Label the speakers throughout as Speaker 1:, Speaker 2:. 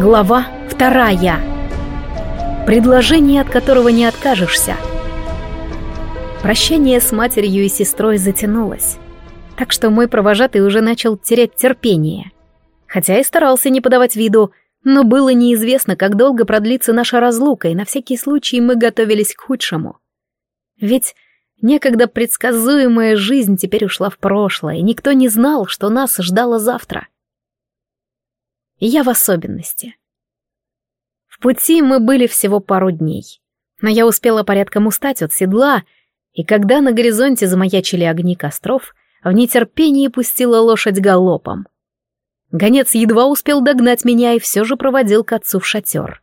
Speaker 1: Глава вторая. Предложение, от которого не откажешься. Прощание с матерью и сестрой затянулось, так что мой провожатый уже начал терять терпение. Хотя и старался не подавать виду, но было неизвестно, как долго продлится наша разлука, и на всякий случай мы готовились к худшему. Ведь некогда предсказуемая жизнь теперь ушла в прошлое, и никто не знал, что нас ждало завтра. — и я в особенности. В пути мы были всего пару дней, но я успела порядком устать от седла, и когда на горизонте замаячили огни костров, в нетерпении пустила лошадь галопом. Гонец едва успел догнать меня и все же проводил к отцу в шатер.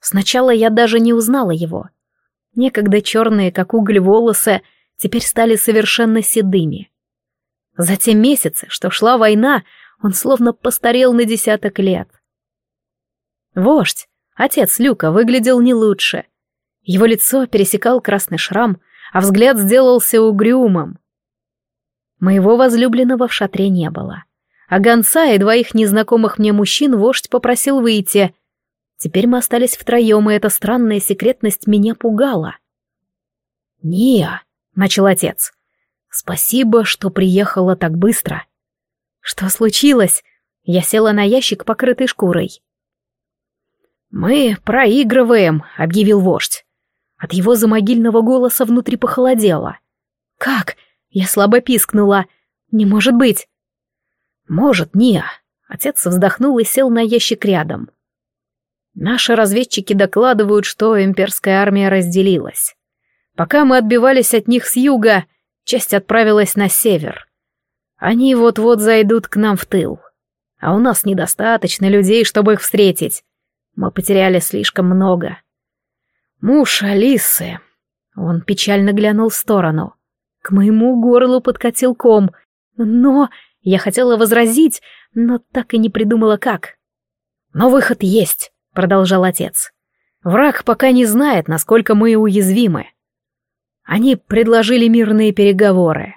Speaker 1: Сначала я даже не узнала его. Некогда черные, как уголь, волосы теперь стали совершенно седыми. За те месяцы, что шла война, он словно постарел на десяток лет. Вождь, отец Люка, выглядел не лучше. Его лицо пересекал красный шрам, а взгляд сделался угрюмым. Моего возлюбленного в шатре не было. А гонца и двоих незнакомых мне мужчин вождь попросил выйти. Теперь мы остались втроем, и эта странная секретность меня пугала. «Ния», — начал отец, — «спасибо, что приехала так быстро». «Что случилось?» Я села на ящик, покрытый шкурой. «Мы проигрываем», — объявил вождь. От его замогильного голоса внутри похолодело. «Как?» — я слабо пискнула. «Не может быть!» «Может, не». Отец вздохнул и сел на ящик рядом. Наши разведчики докладывают, что имперская армия разделилась. Пока мы отбивались от них с юга, часть отправилась на север. Они вот-вот зайдут к нам в тыл. А у нас недостаточно людей, чтобы их встретить. Мы потеряли слишком много. Муж Алисы... Он печально глянул в сторону. К моему горлу подкатил ком. Но... Я хотела возразить, но так и не придумала как. «Но выход есть», — продолжал отец. «Враг пока не знает, насколько мы уязвимы. Они предложили мирные переговоры.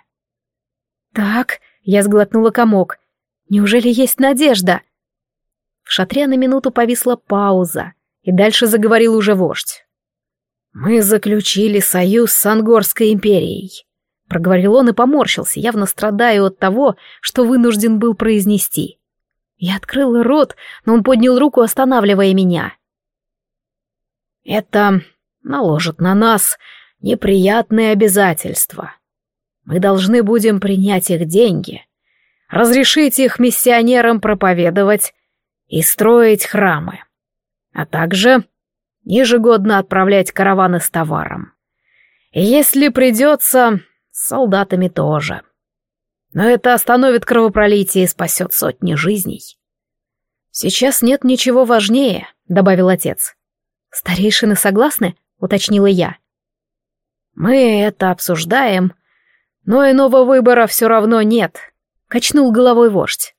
Speaker 1: «Так», — я сглотнула комок, — «неужели есть надежда?» В шатре на минуту повисла пауза, и дальше заговорил уже вождь. «Мы заключили союз с Ангорской империей», — проговорил он и поморщился, явно страдая от того, что вынужден был произнести. Я открыла рот, но он поднял руку, останавливая меня. «Это наложит на нас неприятные обязательства», мы должны будем принять их деньги, разрешить их миссионерам проповедовать и строить храмы, а также ежегодно отправлять караваны с товаром. И если придется, с солдатами тоже. Но это остановит кровопролитие и спасет сотни жизней. «Сейчас нет ничего важнее», — добавил отец. «Старейшины согласны?» — уточнила я. «Мы это обсуждаем но иного выбора все равно нет, качнул головой вождь.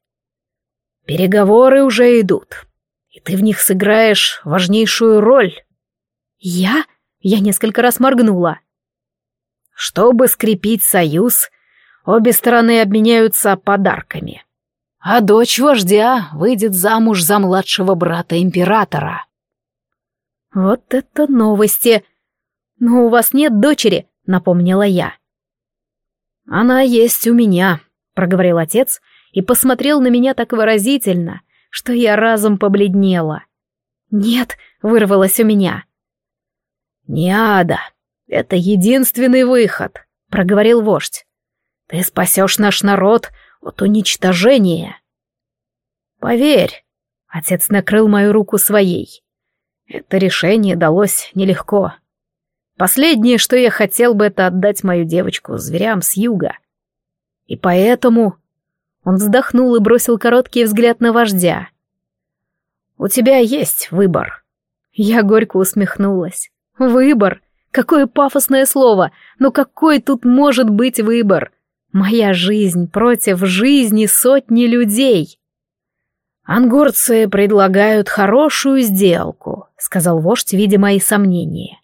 Speaker 1: Переговоры уже идут, и ты в них сыграешь важнейшую роль. Я? Я несколько раз моргнула. Чтобы скрепить союз, обе стороны обменяются подарками. А дочь вождя выйдет замуж за младшего брата императора. Вот это новости! Но у вас нет дочери, напомнила я. «Она есть у меня», — проговорил отец и посмотрел на меня так выразительно, что я разом побледнела. «Нет», — вырвалось у меня. «Не ада, это единственный выход», — проговорил вождь. «Ты спасешь наш народ от уничтожения». «Поверь», — отец накрыл мою руку своей. «Это решение далось нелегко». Последнее, что я хотел бы, это отдать мою девочку зверям с юга. И поэтому... Он вздохнул и бросил короткий взгляд на вождя. «У тебя есть выбор». Я горько усмехнулась. «Выбор? Какое пафосное слово! Но какой тут может быть выбор? Моя жизнь против жизни сотни людей!» «Ангорцы предлагают хорошую сделку», — сказал вождь, видя мои сомнения.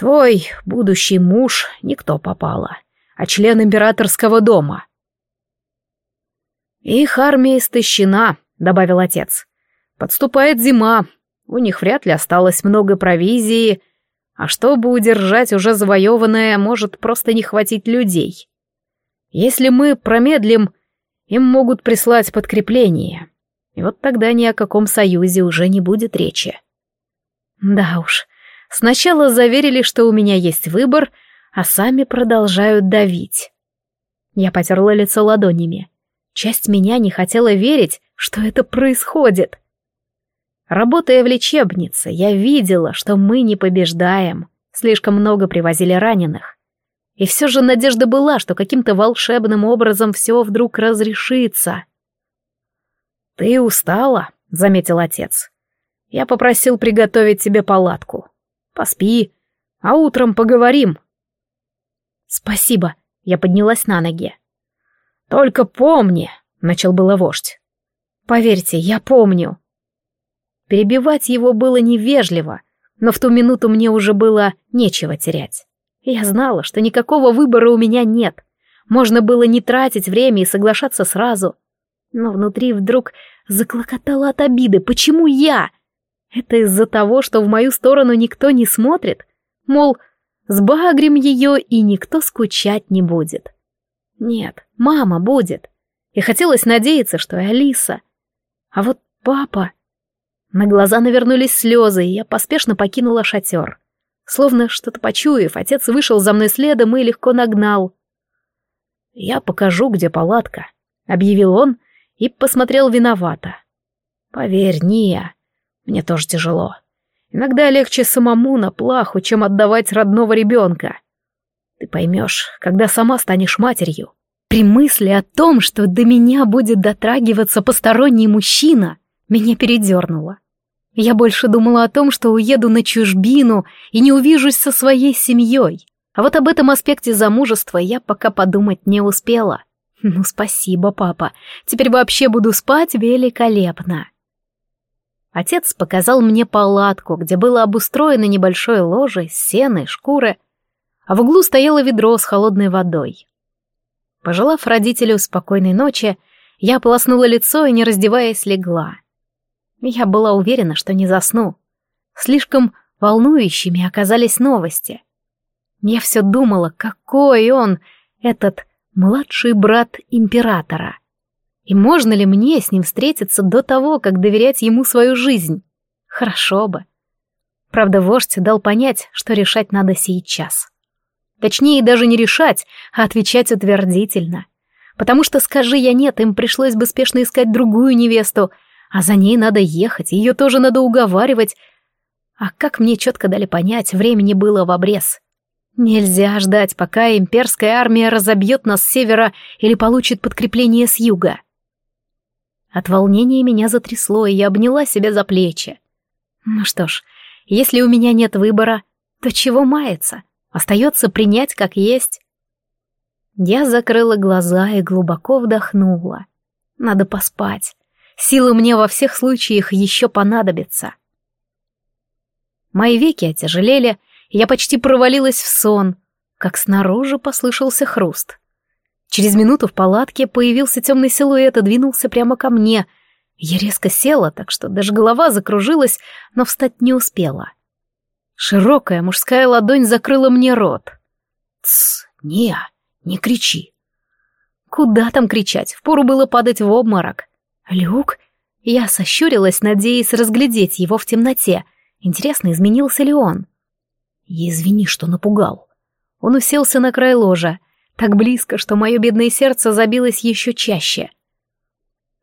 Speaker 1: Твой будущий муж никто попала, а член императорского дома. Их армия истощена, добавил отец. Подступает зима, у них вряд ли осталось много провизии, а чтобы удержать уже завоеванное, может просто не хватить людей. Если мы промедлим, им могут прислать подкрепление. И вот тогда ни о каком союзе уже не будет речи. Да уж, сначала заверили, что у меня есть выбор, а сами продолжают давить. Я потерла лицо ладонями. Часть меня не хотела верить, что это происходит. Работая в лечебнице, я видела, что мы не побеждаем. Слишком много привозили раненых. И все же надежда была, что каким-то волшебным образом все вдруг разрешится. «Ты устала», — заметил отец. «Я попросил приготовить тебе палатку. Поспи, а утром поговорим». «Спасибо», — я поднялась на ноги. «Только помни», — начал было вождь. «Поверьте, я помню». Перебивать его было невежливо, но в ту минуту мне уже было нечего терять. Я знала, что никакого выбора у меня нет. Можно было не тратить время и соглашаться сразу. Но внутри вдруг заклокотало от обиды. Почему я? Это из-за того, что в мою сторону никто не смотрит? Мол, сбагрим ее, и никто скучать не будет. Нет, мама будет. И хотелось надеяться, что и Алиса. А вот папа... На глаза навернулись слезы, и я поспешно покинула шатер. Словно что-то почуяв, отец вышел за мной следом и легко нагнал. «Я покажу, где палатка», — объявил он и посмотрел виновато. «Поверь, Ния, мне тоже тяжело. Иногда легче самому на плаху, чем отдавать родного ребенка. Ты поймешь, когда сама станешь матерью». При мысли о том, что до меня будет дотрагиваться посторонний мужчина, меня передернуло. Я больше думала о том, что уеду на чужбину и не увижусь со своей семьей. А вот об этом аспекте замужества я пока подумать не успела. Ну, спасибо, папа. Теперь вообще буду спать великолепно. Отец показал мне палатку, где было обустроено небольшое ложе с сеной, шкуры, а в углу стояло ведро с холодной водой. Пожелав родителю спокойной ночи, я ополоснула лицо и, не раздеваясь, легла. Я была уверена, что не засну. Слишком волнующими оказались новости. Я все думала, какой он, этот младший брат императора. И можно ли мне с ним встретиться до того, как доверять ему свою жизнь? Хорошо бы. Правда, вождь дал понять, что решать надо сейчас. Точнее, даже не решать, а отвечать утвердительно. Потому что, скажи я нет, им пришлось бы спешно искать другую невесту, а за ней надо ехать, ее тоже надо уговаривать. А как мне четко дали понять, времени было в обрез. Нельзя ждать, пока имперская армия разобьет нас с севера или получит подкрепление с юга. От волнения меня затрясло, и я обняла себя за плечи. Ну что ж, если у меня нет выбора, то чего маяться? Остается принять как есть. Я закрыла глаза и глубоко вдохнула. Надо поспать. Силы мне во всех случаях еще понадобятся. Мои веки отяжелели, я почти провалилась в сон, как снаружи послышался хруст. Через минуту в палатке появился темный силуэт и двинулся прямо ко мне. Я резко села, так что даже голова закружилась, но встать не успела. Широкая мужская ладонь закрыла мне рот. «Тсс, не, не кричи». Куда там кричать? Впору было падать в обморок. «Люк?» Я сощурилась, надеясь разглядеть его в темноте. Интересно, изменился ли он? «Извини, что напугал». Он уселся на край ложа, так близко, что мое бедное сердце забилось еще чаще.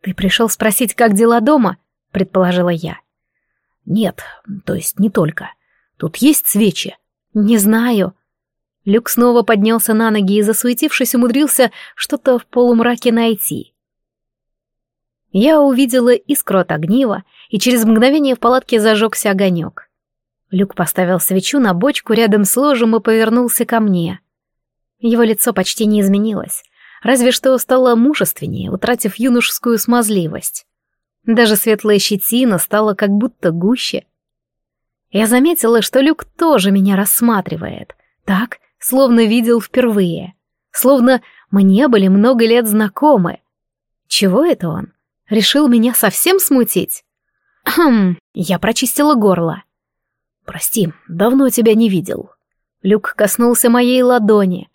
Speaker 1: «Ты пришел спросить, как дела дома?» — предположила я. «Нет, то есть не только. Тут есть свечи?» «Не знаю». Люк снова поднялся на ноги и, засуетившись, умудрился что-то в полумраке найти. Я увидела искру от огнива, и через мгновение в палатке зажегся огонек. Люк поставил свечу на бочку рядом с ложем и повернулся ко мне. Его лицо почти не изменилось, разве что стало мужественнее, утратив юношескую смазливость. Даже светлая щетина стала как будто гуще. Я заметила, что Люк тоже меня рассматривает, так, словно видел впервые, словно мы не были много лет знакомы. Чего это он? Решил меня совсем смутить? Хм, я прочистила горло. «Прости, давно тебя не видел». Люк коснулся моей ладони.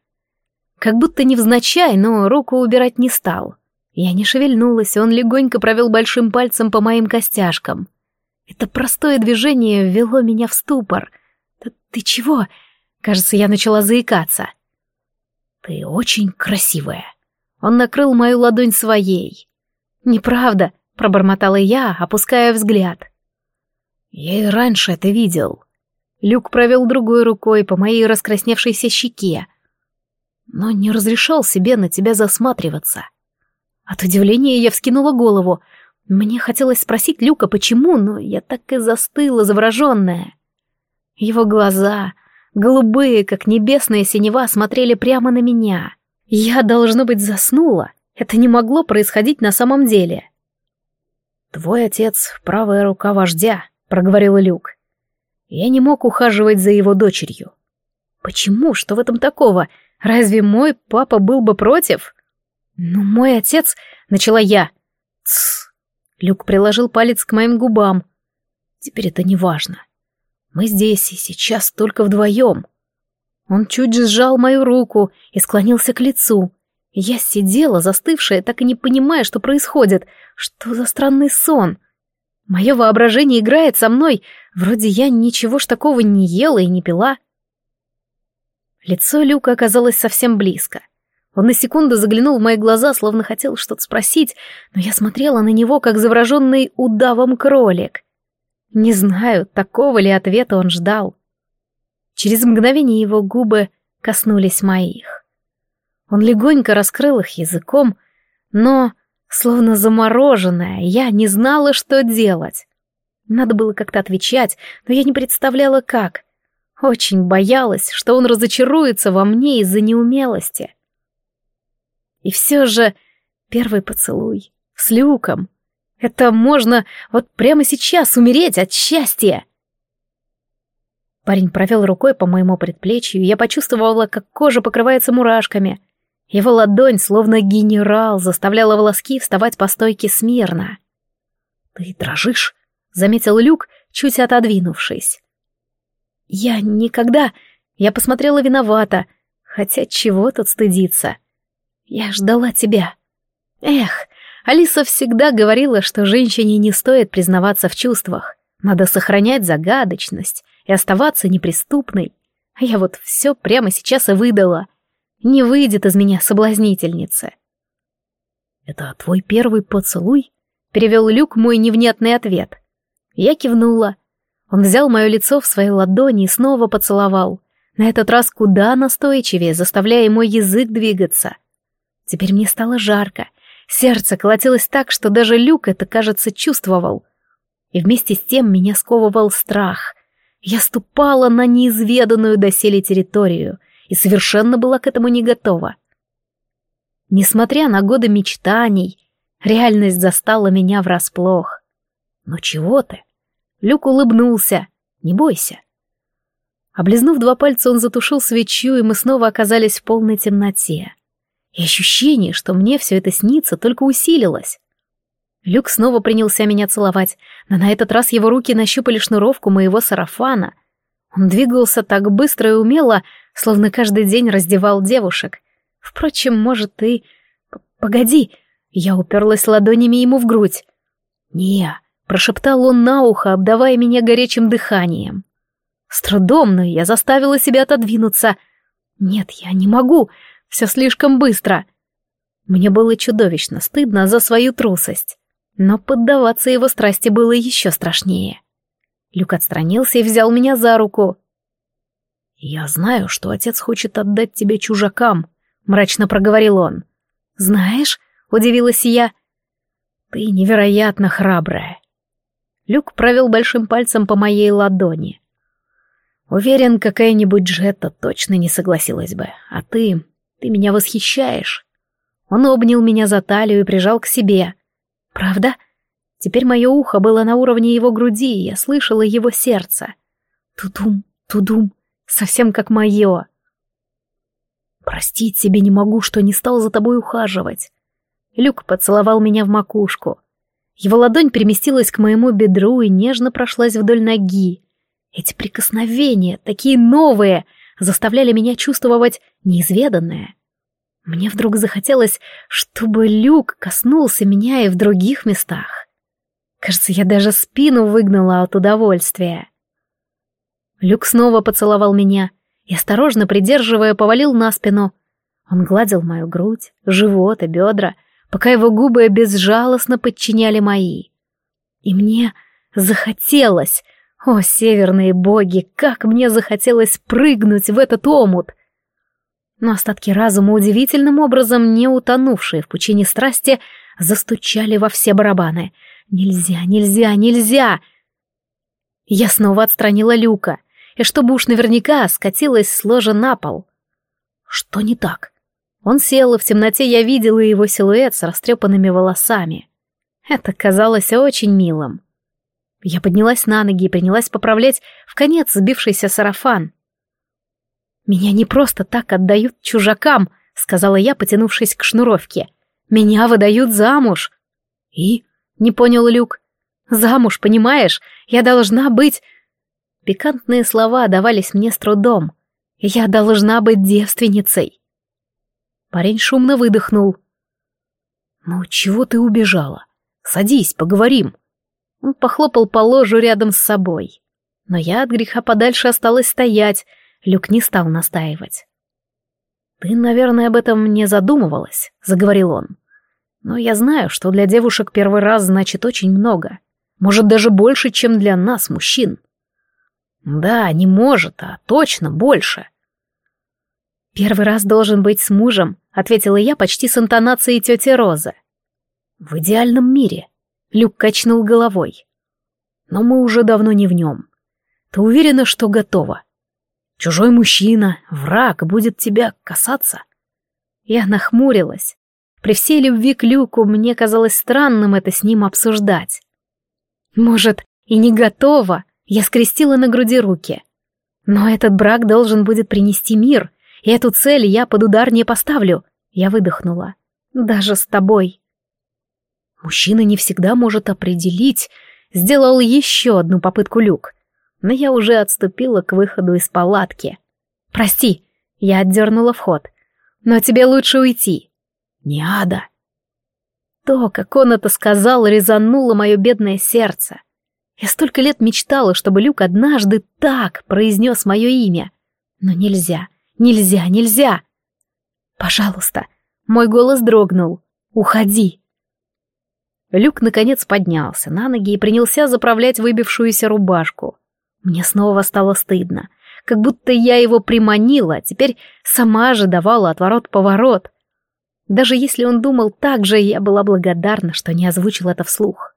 Speaker 1: Как будто невзначай, но руку убирать не стал. Я не шевельнулась, он легонько провел большим пальцем по моим костяшкам. Это простое движение ввело меня в ступор. «Ты, ты чего?» Кажется, я начала заикаться. «Ты очень красивая». Он накрыл мою ладонь своей. «Неправда», — пробормотала я, опуская взгляд. «Я и раньше это видел». Люк провел другой рукой по моей раскрасневшейся щеке, но не разрешал себе на тебя засматриваться. От удивления я вскинула голову. Мне хотелось спросить Люка, почему, но я так и застыла, завороженная. Его глаза, голубые, как небесная синева, смотрели прямо на меня. Я, должно быть, заснула. Это не могло происходить на самом деле. «Твой отец — правая рука вождя», — проговорил Люк. «Я не мог ухаживать за его дочерью». «Почему? Что в этом такого? Разве мой папа был бы против?» «Ну, мой отец...» — начала я. «Тссс». Люк приложил палец к моим губам. «Теперь это не важно. Мы здесь и сейчас только вдвоем». Он чуть сжал мою руку и склонился к лицу. Я сидела, застывшая, так и не понимая, что происходит. Что за странный сон? Мое воображение играет со мной. Вроде я ничего ж такого не ела и не пила. Лицо Люка оказалось совсем близко. Он на секунду заглянул в мои глаза, словно хотел что-то спросить, но я смотрела на него, как завороженный удавом кролик. Не знаю, такого ли ответа он ждал. Через мгновение его губы коснулись моих. Он легонько раскрыл их языком, но, словно замороженная, я не знала, что делать. Надо было как-то отвечать, но я не представляла, как. Очень боялась, что он разочаруется во мне из-за неумелости. И все же первый поцелуй с Люком. Это можно вот прямо сейчас умереть от счастья. Парень провел рукой по моему предплечью, и я почувствовала, как кожа покрывается мурашками — его ладонь, словно генерал, заставляла волоски вставать по стойке смирно. «Ты дрожишь?» — заметил Люк, чуть отодвинувшись. «Я никогда...» Я посмотрела виновата, хотя чего тут стыдиться. Я ждала тебя. Эх, Алиса всегда говорила, что женщине не стоит признаваться в чувствах. Надо сохранять загадочность и оставаться неприступной. А я вот все прямо сейчас и выдала. Не выйдет из меня соблазнительницы. «Это твой первый поцелуй?» — перевел Люк мой невнятный ответ. Я кивнула. Он взял мое лицо в свои ладони и снова поцеловал. На этот раз куда настойчивее, заставляя мой язык двигаться. Теперь мне стало жарко. Сердце колотилось так, что даже Люк это, кажется, чувствовал. И вместе с тем меня сковывал страх. Я ступала на неизведанную доселе территорию — и совершенно была к этому не готова. Несмотря на годы мечтаний, реальность застала меня врасплох. «Ну чего ты?» Люк улыбнулся. «Не бойся». Облизнув два пальца, он затушил свечу, и мы снова оказались в полной темноте. И ощущение, что мне все это снится, только усилилось. Люк снова принялся меня целовать, но на этот раз его руки нащупали шнуровку моего сарафана. Он двигался так быстро и умело, словно каждый день раздевал девушек. Впрочем, может, и... Погоди, я уперлась ладонями ему в грудь. «Не», — прошептал он на ухо, обдавая меня горячим дыханием. С трудом, но я заставила себя отодвинуться. «Нет, я не могу, все слишком быстро». Мне было чудовищно стыдно за свою трусость, но поддаваться его страсти было еще страшнее. Люк отстранился и взял меня за руку. «Я знаю, что отец хочет отдать тебя чужакам», — мрачно проговорил он. «Знаешь?» — удивилась я. «Ты невероятно храбрая». Люк провел большим пальцем по моей ладони. «Уверен, какая-нибудь Джетта точно не согласилась бы. А ты... ты меня восхищаешь». Он обнял меня за талию и прижал к себе. «Правда?» Теперь мое ухо было на уровне его груди, и я слышала его сердце. Тудум, тудум, совсем как мое. Простить себе не могу, что не стал за тобой ухаживать. Люк поцеловал меня в макушку. Его ладонь переместилась к моему бедру и нежно прошлась вдоль ноги. Эти прикосновения, такие новые, заставляли меня чувствовать неизведанное. Мне вдруг захотелось, чтобы Люк коснулся меня и в других местах. Кажется, я даже спину выгнала от удовольствия. Люк снова поцеловал меня и, осторожно придерживая, повалил на спину. Он гладил мою грудь, живот и бедра, пока его губы безжалостно подчиняли мои. И мне захотелось, о, северные боги, как мне захотелось прыгнуть в этот омут! Но остатки разума, удивительным образом не утонувшие в пучине страсти, застучали во все барабаны. «Нельзя, нельзя, нельзя!» Я снова отстранила люка, и чтобы уж наверняка скатилась с ложа на пол. Что не так? Он сел, и в темноте я видела его силуэт с растрепанными волосами. Это казалось очень милым. Я поднялась на ноги и принялась поправлять в конец сбившийся сарафан. «Меня не просто так отдают чужакам», — сказала я, потянувшись к шнуровке. «Меня выдают замуж». «И?» — не понял Люк. «Замуж, понимаешь? Я должна быть...» Пикантные слова давались мне с трудом. «Я должна быть девственницей». Парень шумно выдохнул. «Ну, чего ты убежала? Садись, поговорим». Он похлопал по ложу рядом с собой. Но я от греха подальше осталась стоять, Люк не стал настаивать. «Ты, наверное, об этом не задумывалась», — заговорил он. «Но я знаю, что для девушек первый раз значит очень много. Может, даже больше, чем для нас, мужчин». «Да, не может, а точно больше». «Первый раз должен быть с мужем», — ответила я почти с интонацией тети Розы. «В идеальном мире», Люк качнул головой. Но мы уже давно не в нем. Ты уверена, что готова? Чужой мужчина, враг, будет тебя касаться? Я нахмурилась. При всей любви к Люку мне казалось странным это с ним обсуждать. Может, и не готова, я скрестила на груди руки. Но этот брак должен будет принести мир, и эту цель я под удар не поставлю. Я выдохнула. Даже с тобой. Мужчина не всегда может определить, сделал еще одну попытку люк, но я уже отступила к выходу из палатки. «Прости», — я отдернула вход, — «но тебе лучше уйти». «Не ада». То, как он это сказал, резануло мое бедное сердце. Я столько лет мечтала, чтобы Люк однажды так произнес мое имя. Но нельзя, нельзя, нельзя. «Пожалуйста», — мой голос дрогнул, — «уходи». Люк наконец поднялся на ноги и принялся заправлять выбившуюся рубашку. Мне снова стало стыдно, как будто я его приманила, а теперь сама же давала отворот-поворот. Даже если он думал так же, я была благодарна, что не озвучил это вслух.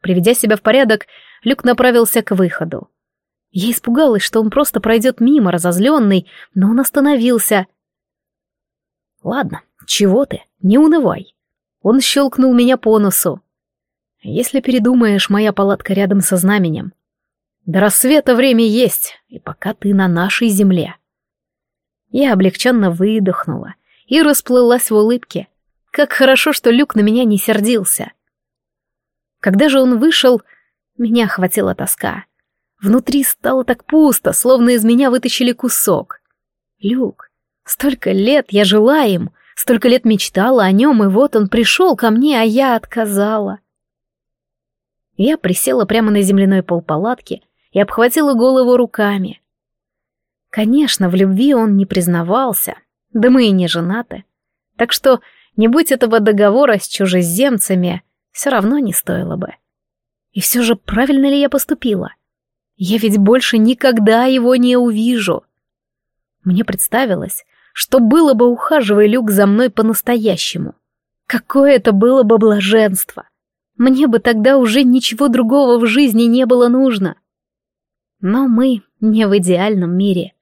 Speaker 1: Приведя себя в порядок, Люк направился к выходу. Я испугалась, что он просто пройдет мимо, разозленный, но он остановился. «Ладно, чего ты, не унывай. Он щелкнул меня по носу. «Если передумаешь, моя палатка рядом со знаменем. До рассвета время есть, и пока ты на нашей земле». Я облегченно выдохнула и расплылась в улыбке. Как хорошо, что Люк на меня не сердился. Когда же он вышел, меня охватила тоска. Внутри стало так пусто, словно из меня вытащили кусок. Люк, столько лет я жила им, Столько лет мечтала о нем, и вот он пришел ко мне, а я отказала. Я присела прямо на земляной пол палатки и обхватила голову руками. Конечно, в любви он не признавался, да мы и не женаты. Так что, не будь этого договора с чужеземцами, все равно не стоило бы. И все же правильно ли я поступила? Я ведь больше никогда его не увижу. Мне представилось, что было бы, ухаживая Люк за мной по-настоящему. Какое это было бы блаженство! Мне бы тогда уже ничего другого в жизни не было нужно. Но мы не в идеальном мире.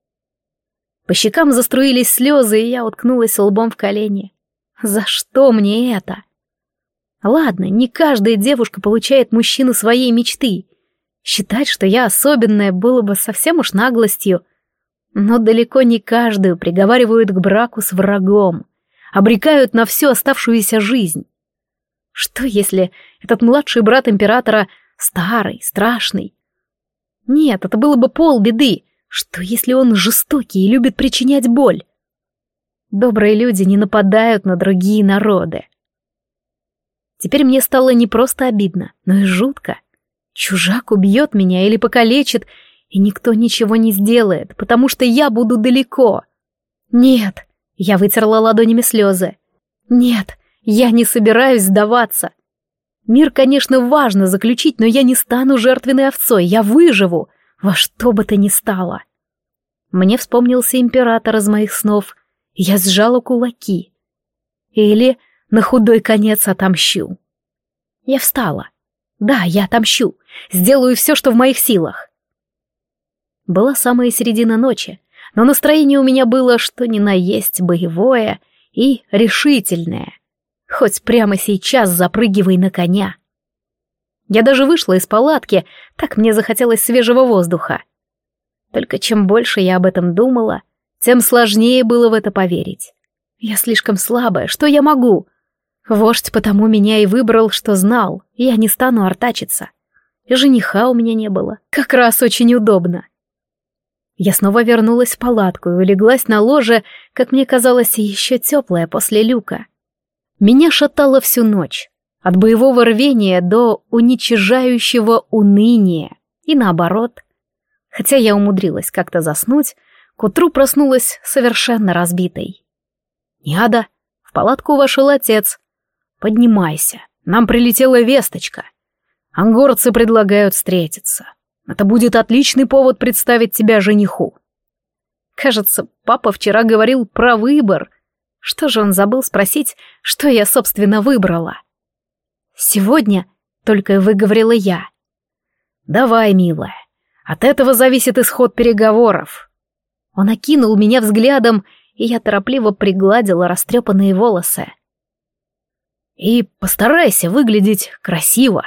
Speaker 1: По щекам заструились слезы, и я уткнулась лбом в колени. За что мне это? Ладно, не каждая девушка получает мужчину своей мечты. Считать, что я особенная, было бы совсем уж наглостью. Но далеко не каждую приговаривают к браку с врагом, обрекают на всю оставшуюся жизнь. Что если этот младший брат императора старый, страшный? Нет, это было бы полбеды. Что если он жестокий и любит причинять боль? Добрые люди не нападают на другие народы. Теперь мне стало не просто обидно, но и жутко. Чужак убьет меня или покалечит, и никто ничего не сделает, потому что я буду далеко. Нет, я вытерла ладонями слезы. Нет, я не собираюсь сдаваться. Мир, конечно, важно заключить, но я не стану жертвенной овцой, я выживу, во что бы то ни стало. Мне вспомнился император из моих снов, я сжала кулаки. Или на худой конец отомщу. Я встала. Да, я отомщу, сделаю все, что в моих силах. Была самая середина ночи, но настроение у меня было что ни на есть боевое и решительное. Хоть прямо сейчас запрыгивай на коня. Я даже вышла из палатки, так мне захотелось свежего воздуха. Только чем больше я об этом думала, тем сложнее было в это поверить. Я слишком слабая, что я могу? Вождь потому меня и выбрал, что знал, я не стану артачиться. И жениха у меня не было, как раз очень удобно. Я снова вернулась в палатку и улеглась на ложе, как мне казалось, еще теплое после люка. Меня шатало всю ночь, от боевого рвения до уничижающего уныния, и наоборот. Хотя я умудрилась как-то заснуть, к утру проснулась совершенно разбитой. «Няда, в палатку вошел отец. Поднимайся, нам прилетела весточка. Ангорцы предлагают встретиться». Это будет отличный повод представить тебя жениху. Кажется, папа вчера говорил про выбор. Что же он забыл спросить, что я, собственно, выбрала? Сегодня только и выговорила я. Давай, милая, от этого зависит исход переговоров. Он окинул меня взглядом, и я торопливо пригладила растрепанные волосы. И постарайся выглядеть красиво.